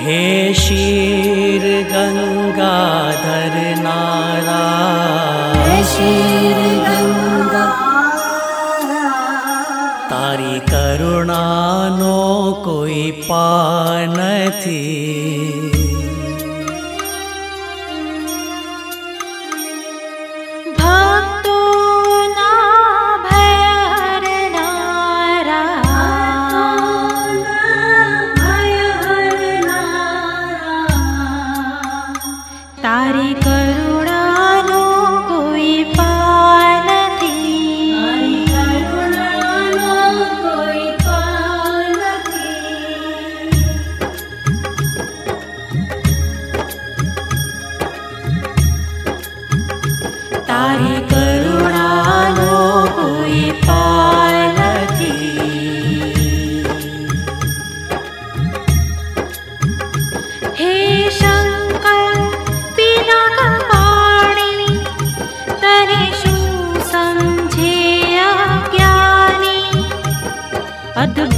हे शीर गङ्गाधर नारा शीर गङ्गा तारी करुणानो कोई पानथी हे शङ्कर बिना कपाणि तरे शु समझे अज्ञानी अद्भुत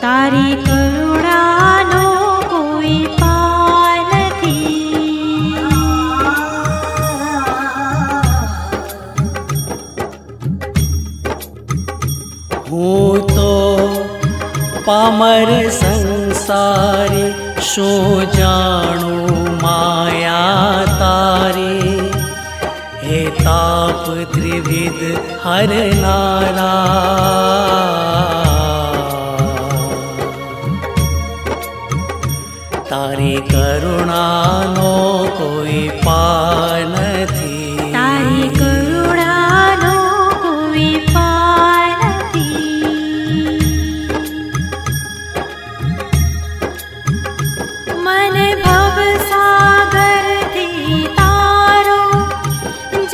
તારી કરુણાનો કોઈ પાર હું તો પામર સંસારે શું જાણું માયા તારી હે તાપ ત્રિવિધ હરનારા તારી કરુણાનો કોઈ પાર નથી તારી કરુણાનો કોઈ પાર મને ભવસાગરથી તારો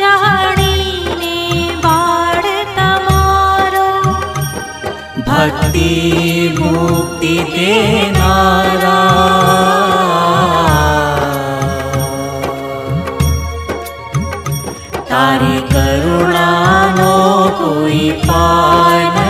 જાણીને બાળ તમારો ભક્તિ મુક્તિ तारी करुणा नो कोई पार